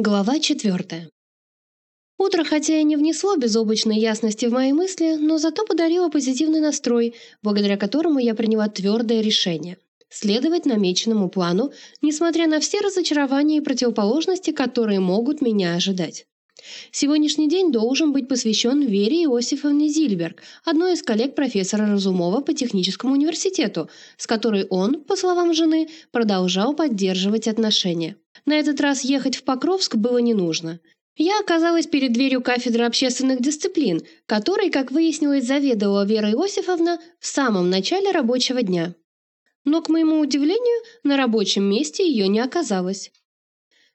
Глава четвертая. Утро хотя и не внесло безоблачной ясности в мои мысли, но зато подарило позитивный настрой, благодаря которому я приняла твердое решение – следовать намеченному плану, несмотря на все разочарования и противоположности, которые могут меня ожидать. Сегодняшний день должен быть посвящен Вере Иосифовне Зильберг, одной из коллег профессора Разумова по техническому университету, с которой он, по словам жены, продолжал поддерживать отношения. На этот раз ехать в Покровск было не нужно. Я оказалась перед дверью кафедры общественных дисциплин, которой, как выяснилось, заведовала Вера Иосифовна в самом начале рабочего дня. Но, к моему удивлению, на рабочем месте ее не оказалось.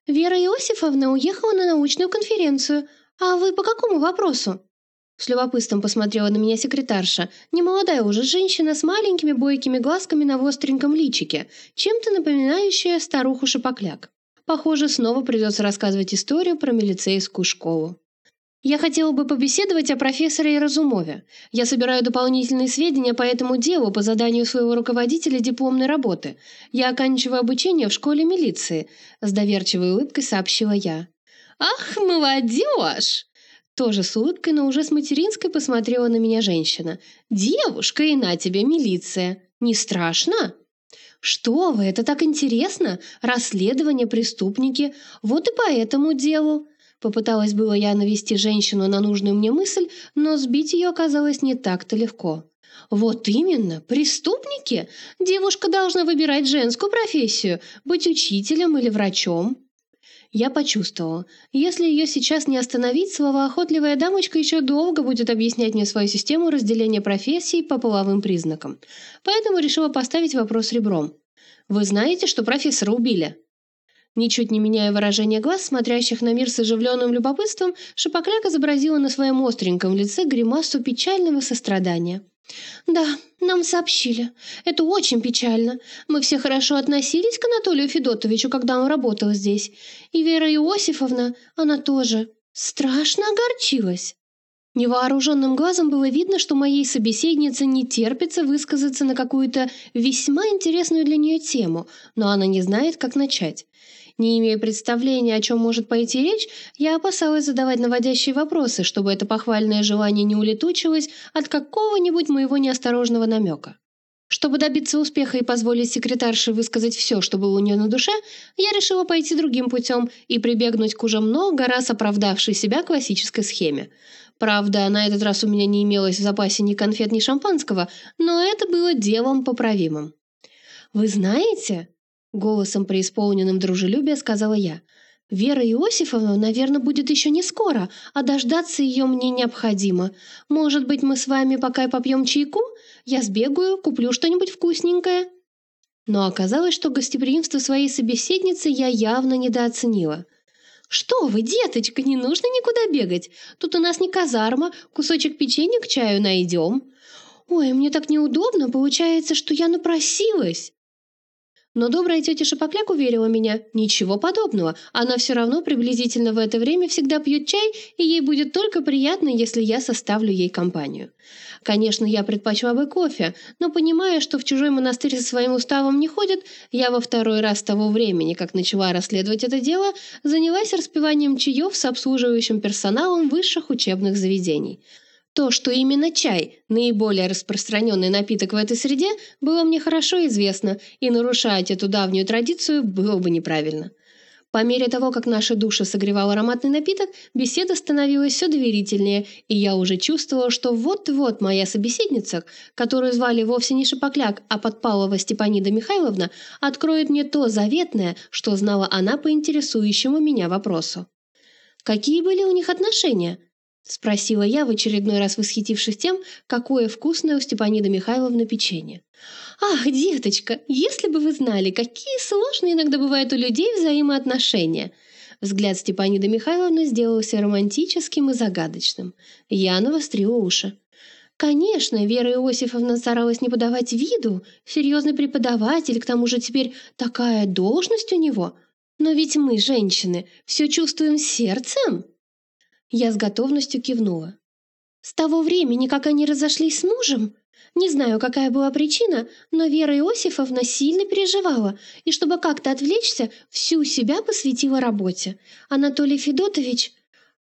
«Вера Иосифовна уехала на научную конференцию. А вы по какому вопросу?» С любопытством посмотрела на меня секретарша, немолодая уже женщина с маленькими бойкими глазками на остреньком личике, чем-то напоминающая старуху Шапокляк. Похоже, снова придется рассказывать историю про милицейскую школу. Я хотела бы побеседовать о профессоре Разумове. Я собираю дополнительные сведения по этому делу по заданию своего руководителя дипломной работы. Я оканчиваю обучение в школе милиции», — с доверчивой улыбкой сообщила я. «Ах, молодежь!» Тоже с улыбкой, но уже с материнской посмотрела на меня женщина. «Девушка, и на тебе милиция. Не страшно?» «Что вы, это так интересно! Расследование, преступники. Вот и по этому делу!» Попыталась было я навести женщину на нужную мне мысль, но сбить ее оказалось не так-то легко. «Вот именно, преступники! Девушка должна выбирать женскую профессию, быть учителем или врачом». Я почувствовала, если ее сейчас не остановить, словоохотливая дамочка еще долго будет объяснять мне свою систему разделения профессий по половым признакам. Поэтому решила поставить вопрос ребром. «Вы знаете, что профессора убили?» Ничуть не меняя выражение глаз, смотрящих на мир с оживленным любопытством, Шапокляк изобразила на своем остреньком лице гримасу печального сострадания. «Да, нам сообщили. Это очень печально. Мы все хорошо относились к Анатолию Федотовичу, когда он работал здесь. И Вера Иосифовна, она тоже, страшно огорчилась». Невооруженным глазом было видно, что моей собеседнице не терпится высказаться на какую-то весьма интересную для нее тему, но она не знает, как начать. Не имея представления, о чем может пойти речь, я опасалась задавать наводящие вопросы, чтобы это похвальное желание не улетучилось от какого-нибудь моего неосторожного намека. Чтобы добиться успеха и позволить секретарше высказать все, что было у нее на душе, я решила пойти другим путем и прибегнуть к уже много раз оправдавшей себя классической схеме. Правда, на этот раз у меня не имелось в запасе ни конфет, ни шампанского, но это было делом поправимым. «Вы знаете?» Голосом, преисполненным дружелюбия, сказала я. «Вера Иосифовна, наверное, будет еще не скоро, а дождаться ее мне необходимо. Может быть, мы с вами пока и попьем чайку? Я сбегаю, куплю что-нибудь вкусненькое». Но оказалось, что гостеприимство своей собеседницы я явно недооценила. «Что вы, деточка, не нужно никуда бегать. Тут у нас не казарма, кусочек печенья к чаю найдем». «Ой, мне так неудобно, получается, что я напросилась». Но добрая тетя Шапокляк уверила меня, ничего подобного, она все равно приблизительно в это время всегда пьет чай, и ей будет только приятно, если я составлю ей компанию. Конечно, я предпочла бы кофе, но понимая, что в чужой монастырь со своим уставом не ходят, я во второй раз того времени, как начала расследовать это дело, занялась распиванием чаев с обслуживающим персоналом высших учебных заведений. То, что именно чай – наиболее распространенный напиток в этой среде, было мне хорошо известно, и нарушать эту давнюю традицию было бы неправильно. По мере того, как наши души согревал ароматный напиток, беседа становилась все доверительнее, и я уже чувствовала, что вот-вот моя собеседница, которую звали вовсе не Шапокляк, а Подпалова Степанида Михайловна, откроет мне то заветное, что знала она по интересующему меня вопросу. Какие были у них отношения? — спросила я, в очередной раз восхитившись тем, какое вкусное у Степаниды Михайловны печенье. «Ах, деточка, если бы вы знали, какие сложные иногда бывают у людей взаимоотношения!» Взгляд Степаниды Михайловны сделался романтическим и загадочным. Я навострила уши. Конечно, Вера Иосифовна старалась не подавать виду, серьезный преподаватель, к тому же теперь такая должность у него. Но ведь мы, женщины, все чувствуем сердцем. Я с готовностью кивнула. «С того времени, как они разошлись с мужем, Не знаю, какая была причина, но Вера Иосифовна сильно переживала и, чтобы как-то отвлечься, всю себя посвятила работе. Анатолий Федотович...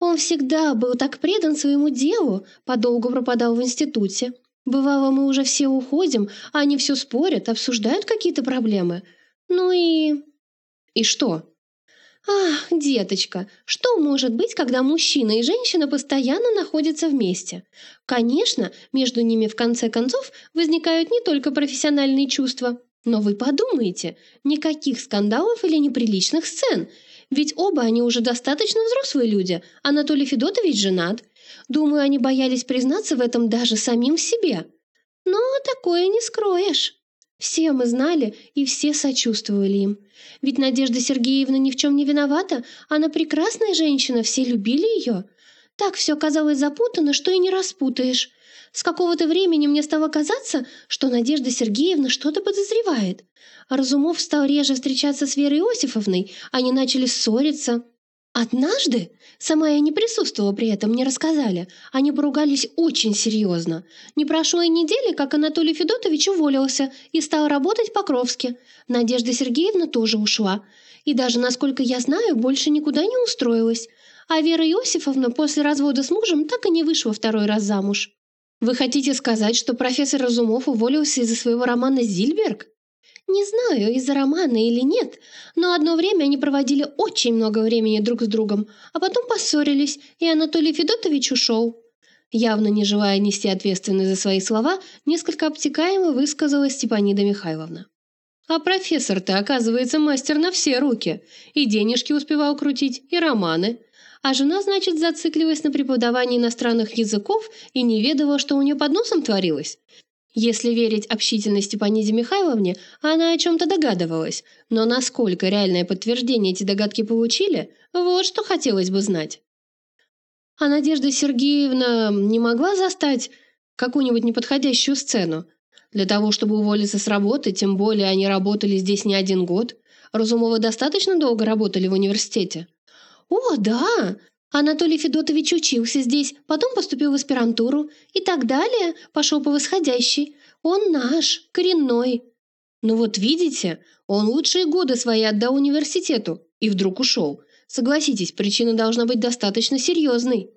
Он всегда был так предан своему делу, подолгу пропадал в институте. Бывало, мы уже все уходим, а они все спорят, обсуждают какие-то проблемы. Ну и... И что? Ах, деточка, что может быть, когда мужчина и женщина постоянно находятся вместе? Конечно, между ними в конце концов возникают не только профессиональные чувства. Но вы подумайте, никаких скандалов или неприличных сцен. Ведь оба они уже достаточно взрослые люди. Анатолий Федотович женат. Думаю, они боялись признаться в этом даже самим себе. Но такое не скроешь. Все мы знали и все сочувствовали им. Ведь Надежда Сергеевна ни в чем не виновата, она прекрасная женщина, все любили ее. Так все казалось запутано, что и не распутаешь. С какого-то времени мне стало казаться, что Надежда Сергеевна что-то подозревает. Разумов стал реже встречаться с Верой Иосифовной, они начали ссориться. Однажды, сама я не присутствовала при этом, мне рассказали, они поругались очень серьезно. Не прошло и недели, как Анатолий Федотович уволился и стал работать в Покровске. Надежда Сергеевна тоже ушла. И даже, насколько я знаю, больше никуда не устроилась. А Вера Иосифовна после развода с мужем так и не вышла второй раз замуж. Вы хотите сказать, что профессор Разумов уволился из-за своего романа «Зильберг»? Не знаю, из-за романа или нет, но одно время они проводили очень много времени друг с другом, а потом поссорились, и Анатолий Федотович ушел. Явно не желая нести ответственность за свои слова, несколько обтекаемо высказала Степанида Михайловна. «А профессор-то, оказывается, мастер на все руки. И денежки успевал крутить, и романы. А жена, значит, зациклилась на преподавании иностранных языков и не ведала, что у нее под носом творилось. Если верить общительной Степаниде Михайловне, она о чем-то догадывалась, но насколько реальное подтверждение эти догадки получили, вот что хотелось бы знать. А Надежда Сергеевна не могла застать какую-нибудь неподходящую сцену? Для того, чтобы уволиться с работы, тем более они работали здесь не один год. Разумовы достаточно долго работали в университете. «О, да! Анатолий Федотович учился здесь, потом поступил в аспирантуру и так далее, пошел по восходящей. Он наш, коренной. Ну вот видите, он лучшие годы свои отдал университету и вдруг ушел. Согласитесь, причина должна быть достаточно серьезной.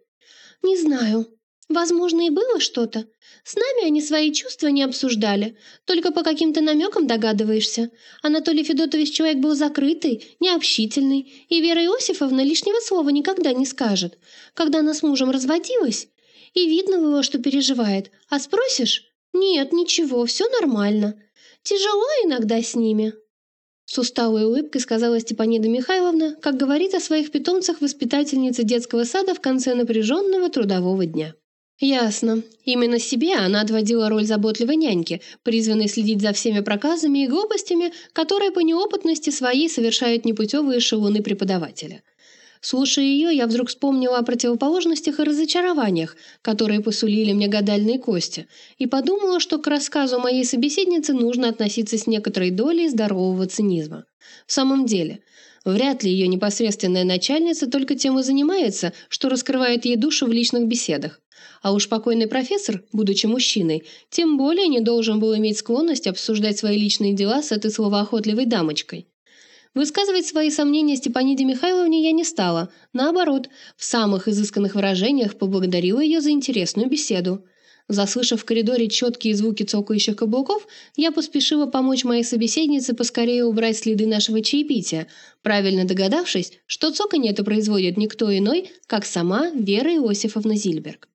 Не знаю. Возможно, и было что-то. С нами они свои чувства не обсуждали, только по каким-то намекам догадываешься. Анатолий Федотович человек был закрытый, необщительный, и Вера Иосифовна лишнего слова никогда не скажет. Когда она с мужем разводилась, и видно было, что переживает, а спросишь «Нет, ничего, все нормально. Тяжело иногда с ними». С усталой улыбкой сказала Степанида Михайловна, как говорит о своих питомцах воспитательница детского сада в конце напряженного трудового дня. Ясно. Именно себе она отводила роль заботливой няньки, призванной следить за всеми проказами и глупостями, которые по неопытности своей совершают непутевые шелуны преподавателя. Слушая ее, я вдруг вспомнила о противоположностях и разочарованиях, которые посулили мне гадальные кости, и подумала, что к рассказу моей собеседницы нужно относиться с некоторой долей здорового цинизма. В самом деле, вряд ли ее непосредственная начальница только тем и занимается, что раскрывает ей душу в личных беседах. А уж покойный профессор, будучи мужчиной, тем более не должен был иметь склонность обсуждать свои личные дела с этой словоохотливой дамочкой. Высказывать свои сомнения Степаниде Михайловне я не стала. Наоборот, в самых изысканных выражениях поблагодарила ее за интересную беседу. Заслышав в коридоре четкие звуки цокающих каблуков, я поспешила помочь моей собеседнице поскорее убрать следы нашего чаепития, правильно догадавшись, что цоканье это производит никто иной, как сама Вера Иосифовна Зильберг.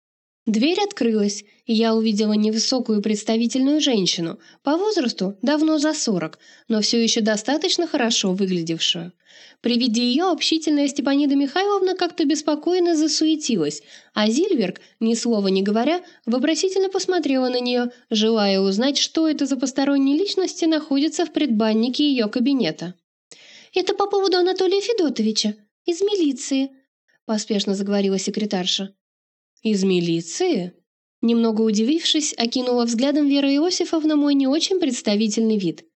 Дверь открылась, и я увидела невысокую представительную женщину, по возрасту давно за сорок, но все еще достаточно хорошо выглядевшую. При виде ее общительная Степанида Михайловна как-то беспокойно засуетилась, а Зильберг, ни слова не говоря, вопросительно посмотрела на нее, желая узнать, что это за посторонние личности находятся в предбаннике ее кабинета. «Это по поводу Анатолия Федотовича, из милиции», – поспешно заговорила секретарша. «Из милиции?» Немного удивившись, окинула взглядом Вера Иосифовна мой не очень представительный вид.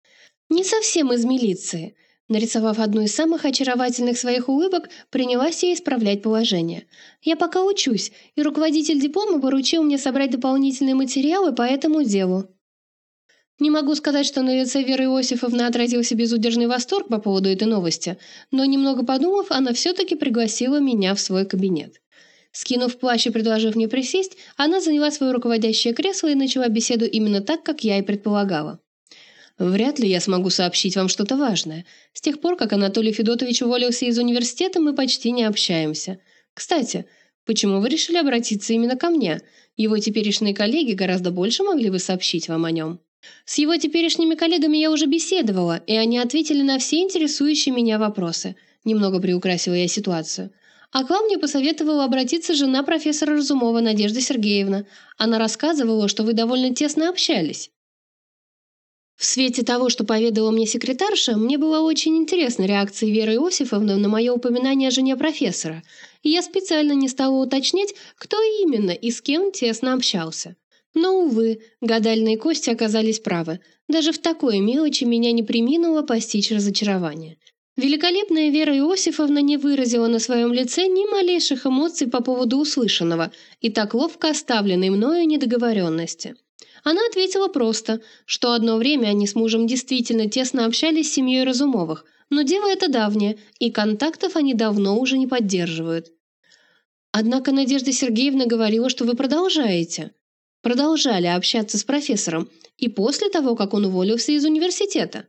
«Не совсем из милиции. Нарисовав одну из самых очаровательных своих улыбок, принялась я исправлять положение. «Я пока учусь, и руководитель диплома поручил мне собрать дополнительные материалы по этому делу». Не могу сказать, что на лице Веры Иосифовны отразился безудержный восторг по поводу этой новости, но, немного подумав, она все-таки пригласила меня в свой кабинет. Скинув плащ и предложив мне присесть, она заняла свое руководящее кресло и начала беседу именно так, как я и предполагала. Вряд ли я смогу сообщить вам что-то важное. С тех пор, как Анатолий Федотович уволился из университета, мы почти не общаемся. Кстати, почему вы решили обратиться именно ко мне? Его теперешние коллеги гораздо больше могли бы сообщить вам о нем. С его теперешними коллегами я уже беседовала, и они ответили на все интересующие меня вопросы. Немного приукрасила я ситуацию. А к вам мне посоветовала обратиться жена профессора Разумова Надежда Сергеевна. Она рассказывала, что вы довольно тесно общались. В свете того, что поведала мне секретарша, мне была очень интересна реакция Веры Иосифовны на мое упоминание о жене профессора, и я специально не стала уточнять, кто именно и с кем тесно общался. Но, увы, гадальные кости оказались правы. Даже в такой мелочи меня не приминуло постичь разочарование. Великолепная Вера Иосифовна не выразила на своем лице ни малейших эмоций по поводу услышанного и так ловко оставленной мною недоговоренности. Она ответила просто, что одно время они с мужем действительно тесно общались с семьей Разумовых, но дело это давнее, и контактов они давно уже не поддерживают. Однако Надежда Сергеевна говорила, что вы продолжаете. Продолжали общаться с профессором и после того, как он уволился из университета.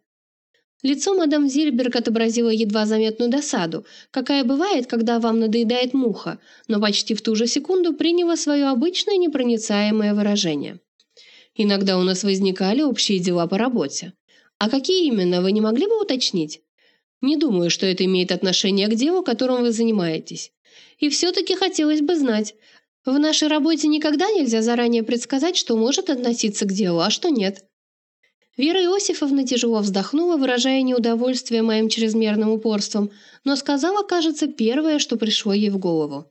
Лицо мадам Зильберг отобразило едва заметную досаду, какая бывает, когда вам надоедает муха, но почти в ту же секунду приняло свое обычное непроницаемое выражение. Иногда у нас возникали общие дела по работе. А какие именно, вы не могли бы уточнить? Не думаю, что это имеет отношение к делу, которым вы занимаетесь. И все-таки хотелось бы знать. В нашей работе никогда нельзя заранее предсказать, что может относиться к делу, а что нет. Вера Иосифовна тяжело вздохнула, выражая неудовольствие моим чрезмерным упорством, но сказала, кажется, первое, что пришло ей в голову.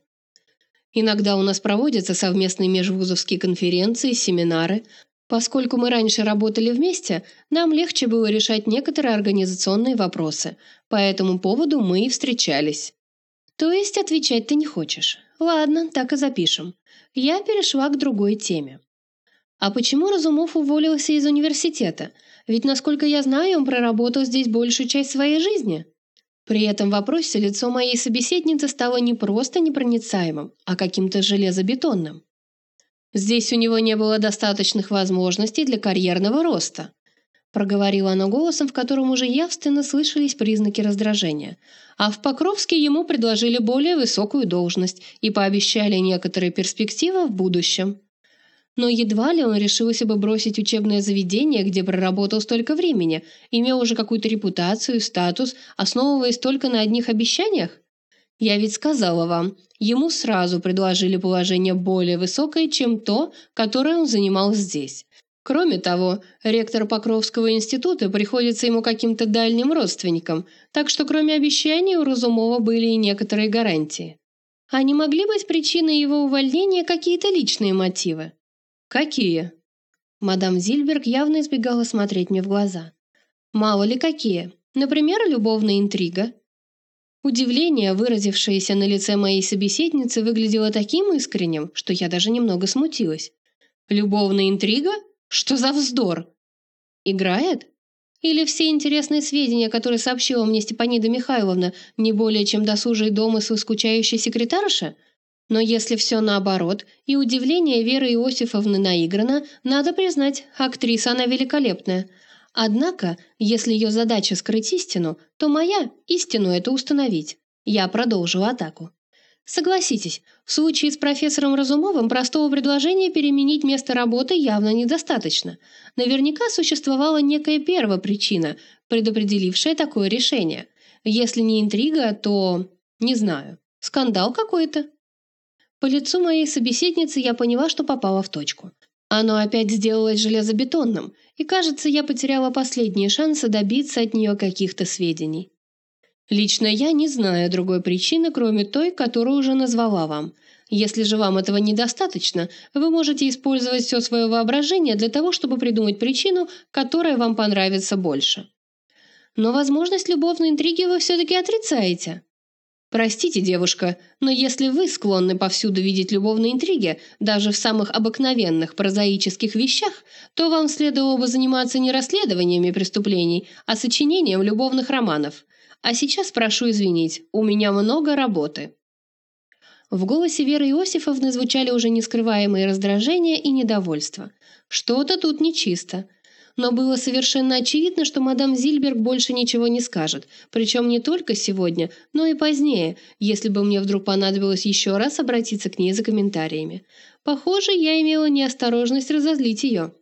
Иногда у нас проводятся совместные межвузовские конференции, семинары, Поскольку мы раньше работали вместе, нам легче было решать некоторые организационные вопросы. По этому поводу мы и встречались. То есть отвечать ты не хочешь. Ладно, так и запишем. Я перешла к другой теме. А почему Разумов уволился из университета? Ведь, насколько я знаю, он проработал здесь большую часть своей жизни. При этом вопросе лицо моей собеседницы стало не просто непроницаемым, а каким-то железобетонным. Здесь у него не было достаточных возможностей для карьерного роста. Проговорила она голосом, в котором уже явственно слышались признаки раздражения. А в Покровске ему предложили более высокую должность и пообещали некоторые перспективы в будущем. Но едва ли он решился бы бросить учебное заведение, где проработал столько времени, имел уже какую-то репутацию, статус, основываясь только на одних обещаниях? Я ведь сказала вам, ему сразу предложили положение более высокое, чем то, которое он занимал здесь. Кроме того, ректор Покровского института приходится ему каким-то дальним родственником, так что кроме обещаний у Разумова были и некоторые гарантии. А не могли быть причиной его увольнения какие-то личные мотивы? Какие? Мадам Зильберг явно избегала смотреть мне в глаза. Мало ли какие. Например, любовная интрига Удивление, выразившееся на лице моей собеседницы, выглядело таким искренним, что я даже немного смутилась. Любовная интрига? Что за вздор? Играет? Или все интересные сведения, которые сообщила мне Степанида Михайловна, не более чем досужие домыслы скучающей секретарши? Но если все наоборот, и удивление Веры Иосифовны наиграно, надо признать, актриса она великолепная – Однако, если ее задача скрыть истину, то моя – истину это установить. Я продолжу атаку. Согласитесь, в случае с профессором Разумовым простого предложения переменить место работы явно недостаточно. Наверняка существовала некая первая причина, предопределившая такое решение. Если не интрига, то... не знаю. Скандал какой-то. По лицу моей собеседницы я поняла, что попала в точку. Оно опять сделалось железобетонным, и, кажется, я потеряла последние шансы добиться от нее каких-то сведений. Лично я не знаю другой причины, кроме той, которую уже назвала вам. Если же вам этого недостаточно, вы можете использовать все свое воображение для того, чтобы придумать причину, которая вам понравится больше. Но возможность любовной интриги вы все-таки отрицаете. Простите, девушка, но если вы склонны повсюду видеть любовные интриги, даже в самых обыкновенных прозаических вещах, то вам следовало бы заниматься не расследованиями преступлений, а сочинением любовных романов. А сейчас прошу извинить, у меня много работы». В голосе Веры Иосифовны звучали уже нескрываемые раздражения и недовольство. Что-то тут нечисто но было совершенно очевидно, что мадам Зильберг больше ничего не скажет, причем не только сегодня, но и позднее, если бы мне вдруг понадобилось еще раз обратиться к ней за комментариями. Похоже, я имела неосторожность разозлить ее.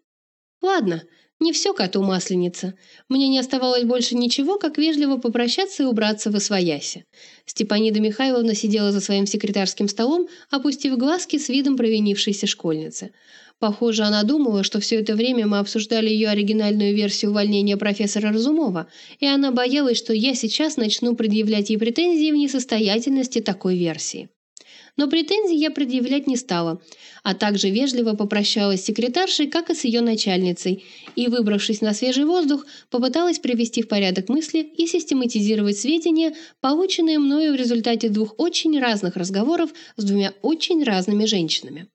Ладно, не все коту масленица. Мне не оставалось больше ничего, как вежливо попрощаться и убраться в освояси. Степанида Михайловна сидела за своим секретарским столом, опустив глазки с видом провинившейся школьницы. Похоже, она думала, что все это время мы обсуждали ее оригинальную версию увольнения профессора Разумова, и она боялась, что я сейчас начну предъявлять ей претензии в несостоятельности такой версии. Но претензий я предъявлять не стала, а также вежливо попрощалась с секретаршей, как и с ее начальницей, и, выбравшись на свежий воздух, попыталась привести в порядок мысли и систематизировать сведения, полученные мною в результате двух очень разных разговоров с двумя очень разными женщинами.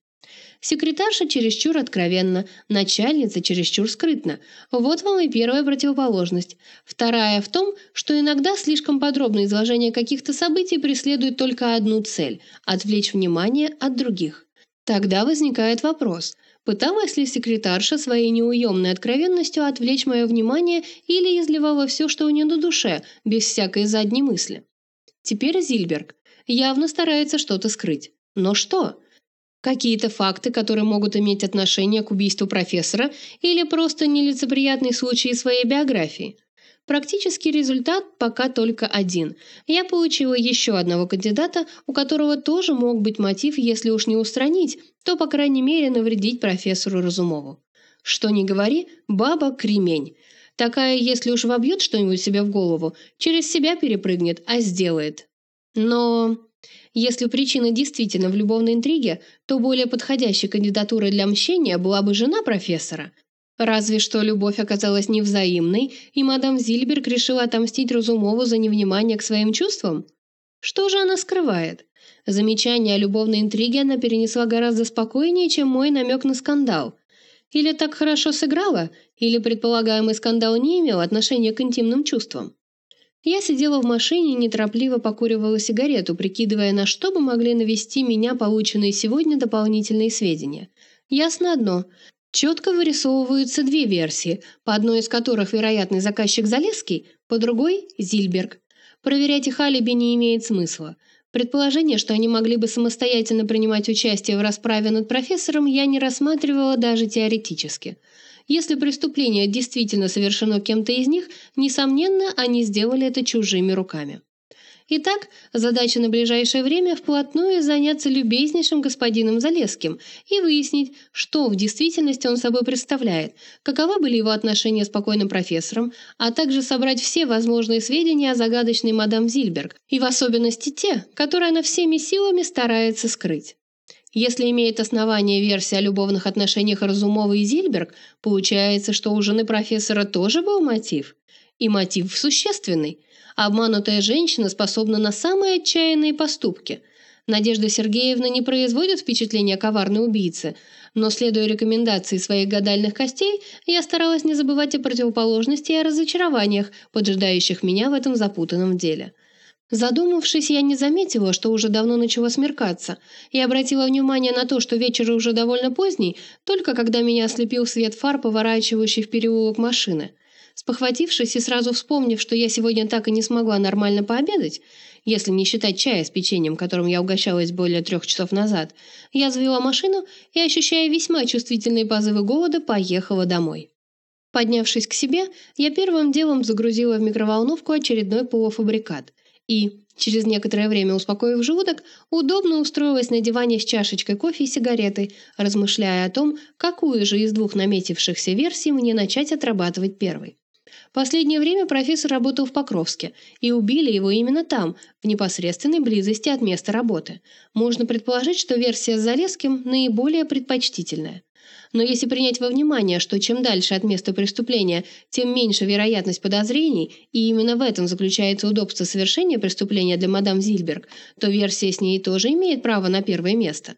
Секретарша чересчур откровенна, начальница чересчур скрытна. Вот вам и первая противоположность. Вторая в том, что иногда слишком подробное изложение каких-то событий преследует только одну цель – отвлечь внимание от других. Тогда возникает вопрос – Пыталась ли секретарша своей неуемной откровенностью отвлечь мое внимание или изливала все, что у нее на душе, без всякой задней мысли? Теперь Зильберг явно старается что-то скрыть. Но что? Какие-то факты, которые могут иметь отношение к убийству профессора или просто нелицеприятный случай своей биографии. Практический результат пока только один. Я получила еще одного кандидата, у которого тоже мог быть мотив, если уж не устранить, то, по крайней мере, навредить профессору Разумову. Что ни говори, баба – кремень. Такая, если уж вобьет что-нибудь себе в голову, через себя перепрыгнет, а сделает. Но если причина действительно в любовной интриге, то более подходящей кандидатурой для мщения была бы жена профессора. Разве что любовь оказалась невзаимной, и мадам Зильберг решила отомстить Разумову за невнимание к своим чувствам? Что же она скрывает? Замечание о любовной интриге она перенесла гораздо спокойнее, чем мой намек на скандал. Или так хорошо сыграла, или предполагаемый скандал не имел отношения к интимным чувствам. Я сидела в машине и неторопливо покуривала сигарету, прикидывая, на что бы могли навести меня полученные сегодня дополнительные сведения. Ясно одно. Четко вырисовываются две версии, по одной из которых вероятный заказчик Залесский, по другой – Зильберг. Проверять их алиби не имеет смысла. Предположение, что они могли бы самостоятельно принимать участие в расправе над профессором, я не рассматривала даже теоретически – если преступление действительно совершено кем-то из них, несомненно, они сделали это чужими руками. Итак, задача на ближайшее время вплотную заняться любезнейшим господином Залесским и выяснить, что в действительности он собой представляет, каковы были его отношения с покойным профессором, а также собрать все возможные сведения о загадочной мадам Зильберг, и в особенности те, которые она всеми силами старается скрыть. Если имеет основание версия о любовных отношениях Разумова и Зильберг, получается, что у жены профессора тоже был мотив. И мотив существенный. Обманутая женщина способна на самые отчаянные поступки. Надежда Сергеевна не производит впечатления коварной убийцы, но, следуя рекомендации своих гадальных костей, я старалась не забывать о противоположности и о разочарованиях, поджидающих меня в этом запутанном деле. Задумавшись, я не заметила, что уже давно начало смеркаться, и обратила внимание на то, что вечер уже довольно поздний, только когда меня ослепил свет фар, поворачивающий в переулок машины. Спохватившись и сразу вспомнив, что я сегодня так и не смогла нормально пообедать, если не считать чая с печеньем, которым я угощалась более трех часов назад, я завела машину и, ощущая весьма чувствительные позывы голода, поехала домой. Поднявшись к себе, я первым делом загрузила в микроволновку очередной полуфабрикат – и, через некоторое время успокоив желудок, удобно устроилась на диване с чашечкой кофе и сигаретой, размышляя о том, какую же из двух наметившихся версий мне начать отрабатывать первой. Последнее время профессор работал в Покровске, и убили его именно там, в непосредственной близости от места работы. Можно предположить, что версия с Залесским наиболее предпочтительная. Но если принять во внимание, что чем дальше от места преступления, тем меньше вероятность подозрений, и именно в этом заключается удобство совершения преступления для мадам Зильберг, то версия с ней тоже имеет право на первое место.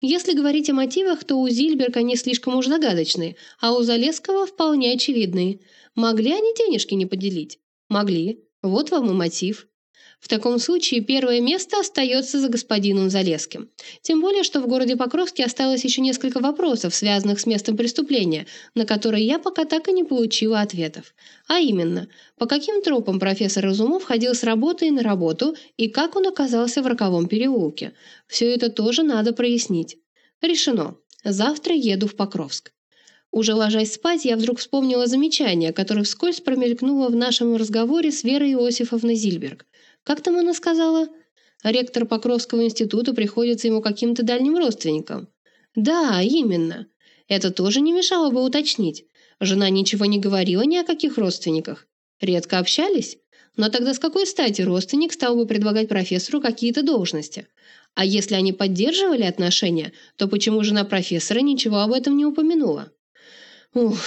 Если говорить о мотивах, то у Зильберг они слишком уж загадочные, а у Залесского вполне очевидные. Могли они денежки не поделить? Могли. Вот вам и мотив. В таком случае первое место остается за господином Залеским. Тем более, что в городе Покровске осталось еще несколько вопросов, связанных с местом преступления, на которые я пока так и не получила ответов. А именно, по каким тропам профессор Разумов ходил с работы на работу и как он оказался в роковом переулке. Все это тоже надо прояснить. Решено. Завтра еду в Покровск. Уже ложась спать, я вдруг вспомнила замечание, которое вскользь промелькнуло в нашем разговоре с Верой Иосифовной Зильберг. Как там она сказала? Ректор Покровского института приходится ему каким-то дальним родственникам. Да, именно. Это тоже не мешало бы уточнить. Жена ничего не говорила ни о каких родственниках. Редко общались? Но тогда с какой стати родственник стал бы предлагать профессору какие-то должности? А если они поддерживали отношения, то почему жена профессора ничего об этом не упомянула? Ух...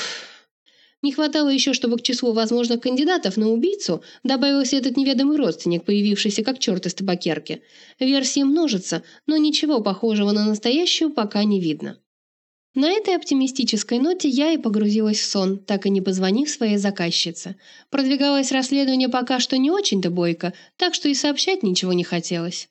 Не хватало еще, чтобы к числу возможных кандидатов на убийцу добавился этот неведомый родственник, появившийся как черт из табакерки. Версии множатся, но ничего похожего на настоящую пока не видно. На этой оптимистической ноте я и погрузилась в сон, так и не позвонив своей заказчице. Продвигалось расследование пока что не очень-то бойко, так что и сообщать ничего не хотелось.